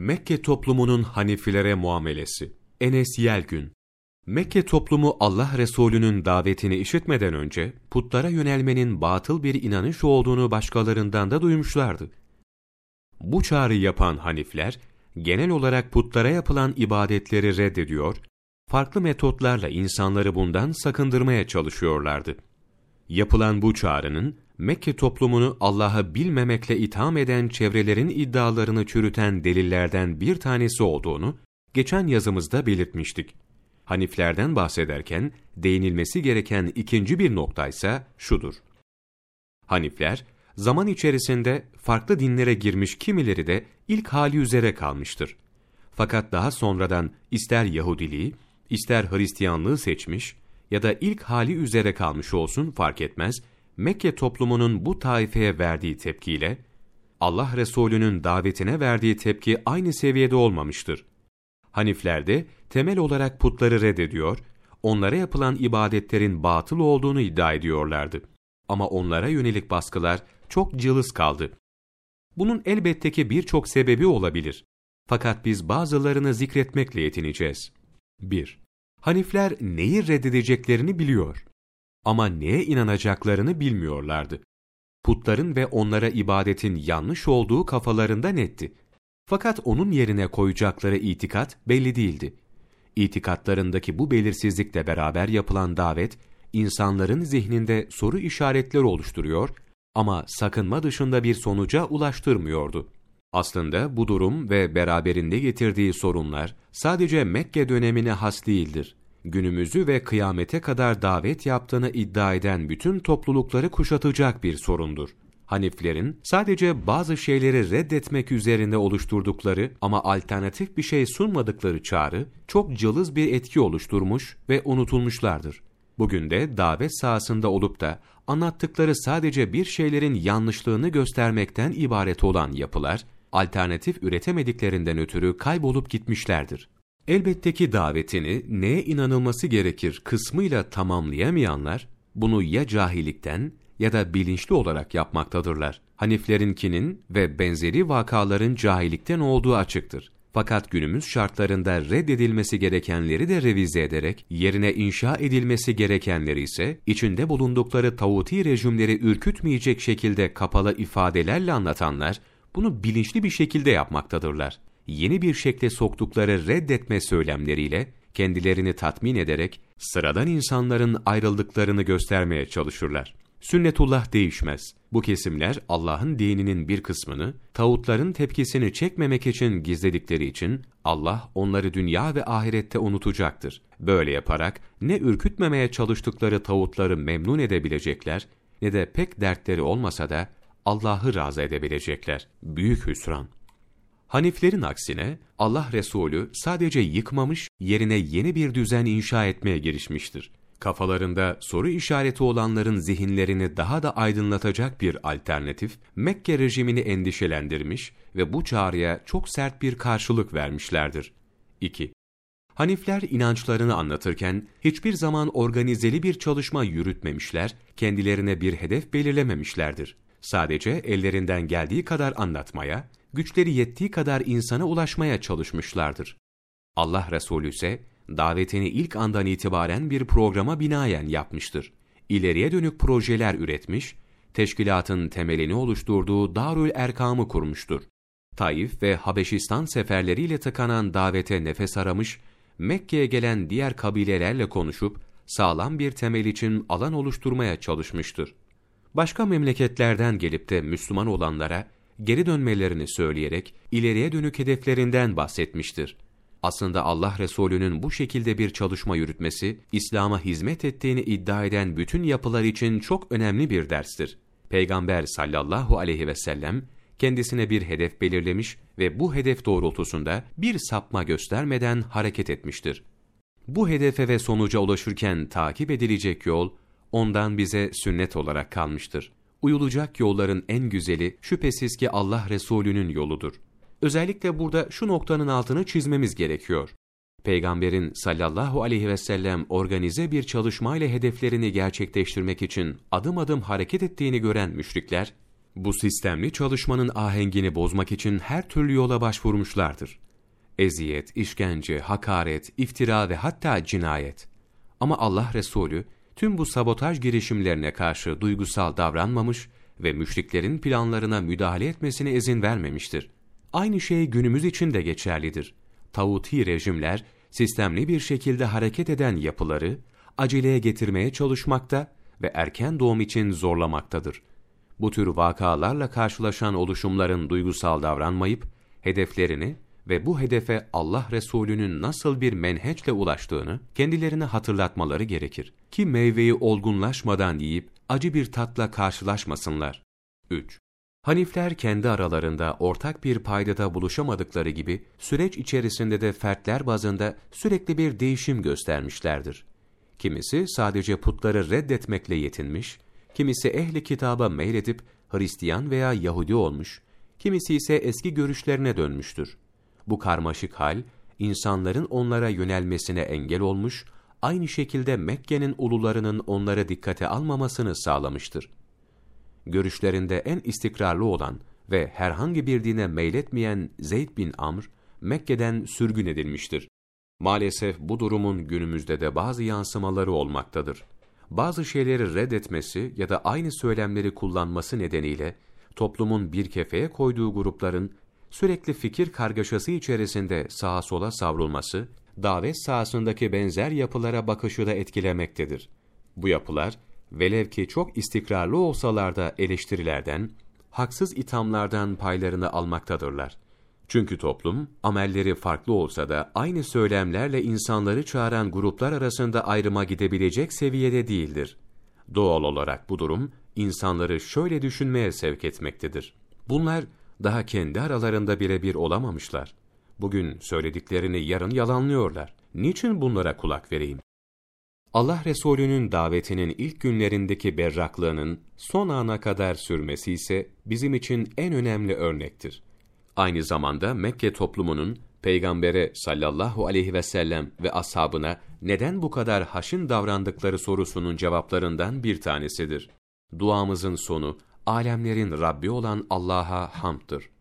Mekke toplumunun Hanifilere muamelesi. Enes Yelgün Mekke toplumu Allah Resulü'nün davetini işitmeden önce putlara yönelmenin batıl bir inanış olduğunu başkalarından da duymuşlardı. Bu çağrı yapan Hanifler, genel olarak putlara yapılan ibadetleri reddediyor, farklı metotlarla insanları bundan sakındırmaya çalışıyorlardı. Yapılan bu çağrının, Mekke toplumunu Allah'ı bilmemekle itham eden çevrelerin iddialarını çürüten delillerden bir tanesi olduğunu, geçen yazımızda belirtmiştik. Haniflerden bahsederken, değinilmesi gereken ikinci bir noktaysa şudur. Hanifler, zaman içerisinde farklı dinlere girmiş kimileri de ilk hali üzere kalmıştır. Fakat daha sonradan ister Yahudiliği, ister Hristiyanlığı seçmiş ya da ilk hali üzere kalmış olsun fark etmez, Mekke toplumunun bu taifeye verdiği tepkiyle, Allah Resulü'nün davetine verdiği tepki aynı seviyede olmamıştır. Hanifler de temel olarak putları reddediyor, onlara yapılan ibadetlerin batıl olduğunu iddia ediyorlardı. Ama onlara yönelik baskılar çok cılız kaldı. Bunun elbette ki birçok sebebi olabilir. Fakat biz bazılarını zikretmekle yetineceğiz. 1. Hanifler neyi reddedeceklerini biliyor. Ama neye inanacaklarını bilmiyorlardı. Putların ve onlara ibadetin yanlış olduğu kafalarında netti. Fakat onun yerine koyacakları itikat belli değildi. İtikatlarındaki bu belirsizlikle beraber yapılan davet, insanların zihninde soru işaretleri oluşturuyor ama sakınma dışında bir sonuca ulaştırmıyordu. Aslında bu durum ve beraberinde getirdiği sorunlar sadece Mekke dönemine has değildir. Günümüzü ve kıyamete kadar davet yaptığını iddia eden bütün toplulukları kuşatacak bir sorundur. Haniflerin sadece bazı şeyleri reddetmek üzerinde oluşturdukları ama alternatif bir şey sunmadıkları çağrı çok cılız bir etki oluşturmuş ve unutulmuşlardır. Bugün de davet sahasında olup da anlattıkları sadece bir şeylerin yanlışlığını göstermekten ibaret olan yapılar, alternatif üretemediklerinden ötürü kaybolup gitmişlerdir. Elbette ki davetini neye inanılması gerekir kısmıyla tamamlayamayanlar, bunu ya cahillikten ya da bilinçli olarak yapmaktadırlar. Haniflerinkinin ve benzeri vakaların cahillikten olduğu açıktır. Fakat günümüz şartlarında reddedilmesi gerekenleri de revize ederek, yerine inşa edilmesi gerekenleri ise, içinde bulundukları tağuti rejimleri ürkütmeyecek şekilde kapalı ifadelerle anlatanlar, bunu bilinçli bir şekilde yapmaktadırlar. Yeni bir şekle soktukları reddetme söylemleriyle, kendilerini tatmin ederek, sıradan insanların ayrıldıklarını göstermeye çalışırlar. Sünnetullah değişmez. Bu kesimler Allah'ın dininin bir kısmını tağutların tepkisini çekmemek için gizledikleri için Allah onları dünya ve ahirette unutacaktır. Böyle yaparak ne ürkütmemeye çalıştıkları tağutları memnun edebilecekler ne de pek dertleri olmasa da Allah'ı razı edebilecekler. Büyük hüsran. Haniflerin aksine Allah Resulü sadece yıkmamış, yerine yeni bir düzen inşa etmeye girişmiştir kafalarında soru işareti olanların zihinlerini daha da aydınlatacak bir alternatif, Mekke rejimini endişelendirmiş ve bu çağrıya çok sert bir karşılık vermişlerdir. 2. Hanifler inançlarını anlatırken hiçbir zaman organizeli bir çalışma yürütmemişler, kendilerine bir hedef belirlememişlerdir. Sadece ellerinden geldiği kadar anlatmaya, güçleri yettiği kadar insana ulaşmaya çalışmışlardır. Allah Resulü ise davetini ilk andan itibaren bir programa binaen yapmıştır. İleriye dönük projeler üretmiş, teşkilatın temelini oluşturduğu Darül Erkam'ı kurmuştur. Taif ve Habeşistan seferleriyle tıkanan davete nefes aramış, Mekke'ye gelen diğer kabilelerle konuşup sağlam bir temel için alan oluşturmaya çalışmıştır. Başka memleketlerden gelip de Müslüman olanlara geri dönmelerini söyleyerek ileriye dönük hedeflerinden bahsetmiştir. Aslında Allah Resulü'nün bu şekilde bir çalışma yürütmesi, İslam'a hizmet ettiğini iddia eden bütün yapılar için çok önemli bir derstir. Peygamber sallallahu aleyhi ve sellem, kendisine bir hedef belirlemiş ve bu hedef doğrultusunda bir sapma göstermeden hareket etmiştir. Bu hedefe ve sonuca ulaşırken takip edilecek yol, ondan bize sünnet olarak kalmıştır. Uyulacak yolların en güzeli şüphesiz ki Allah Resulü'nün yoludur. Özellikle burada şu noktanın altını çizmemiz gerekiyor. Peygamberin sallallahu aleyhi ve sellem organize bir çalışmayla hedeflerini gerçekleştirmek için adım adım hareket ettiğini gören müşrikler, Bu sistemli çalışmanın ahengini bozmak için her türlü yola başvurmuşlardır. Eziyet, işkence, hakaret, iftira ve hatta cinayet. Ama Allah Resulü tüm bu sabotaj girişimlerine karşı duygusal davranmamış ve müşriklerin planlarına müdahale etmesine izin vermemiştir. Aynı şey günümüz için de geçerlidir. Tağuti rejimler, sistemli bir şekilde hareket eden yapıları, aceleye getirmeye çalışmakta ve erken doğum için zorlamaktadır. Bu tür vakalarla karşılaşan oluşumların duygusal davranmayıp, hedeflerini ve bu hedefe Allah Resulü'nün nasıl bir menheçle ulaştığını kendilerine hatırlatmaları gerekir. Ki meyveyi olgunlaşmadan yiyip acı bir tatla karşılaşmasınlar. 3. Hanifler kendi aralarında ortak bir paydada buluşamadıkları gibi süreç içerisinde de fertler bazında sürekli bir değişim göstermişlerdir. Kimisi sadece putları reddetmekle yetinmiş, kimisi ehli kitaba meyledip Hristiyan veya Yahudi olmuş, kimisi ise eski görüşlerine dönmüştür. Bu karmaşık hal, insanların onlara yönelmesine engel olmuş, aynı şekilde Mekke'nin ulularının onları dikkate almamasını sağlamıştır. Görüşlerinde en istikrarlı olan ve herhangi bir dine meyletmeyen Zeyd bin Amr, Mekke'den sürgün edilmiştir. Maalesef bu durumun günümüzde de bazı yansımaları olmaktadır. Bazı şeyleri reddetmesi ya da aynı söylemleri kullanması nedeniyle toplumun bir kefeye koyduğu grupların sürekli fikir kargaşası içerisinde sağa sola savrulması, davet sahasındaki benzer yapılara bakışı da etkilemektedir. Bu yapılar, velev ki çok istikrarlı olsalar da eleştirilerden, haksız ithamlardan paylarını almaktadırlar. Çünkü toplum, amelleri farklı olsa da aynı söylemlerle insanları çağıran gruplar arasında ayrıma gidebilecek seviyede değildir. Doğal olarak bu durum, insanları şöyle düşünmeye sevk etmektedir. Bunlar, daha kendi aralarında birebir olamamışlar. Bugün söylediklerini yarın yalanlıyorlar. Niçin bunlara kulak vereyim? Allah Resulü'nün davetinin ilk günlerindeki berraklığının son ana kadar sürmesi ise bizim için en önemli örnektir. Aynı zamanda Mekke toplumunun Peygambere sallallahu aleyhi ve sellem ve ashabına neden bu kadar haşin davrandıkları sorusunun cevaplarından bir tanesidir. Duamızın sonu alemlerin Rabbi olan Allah'a hamdır.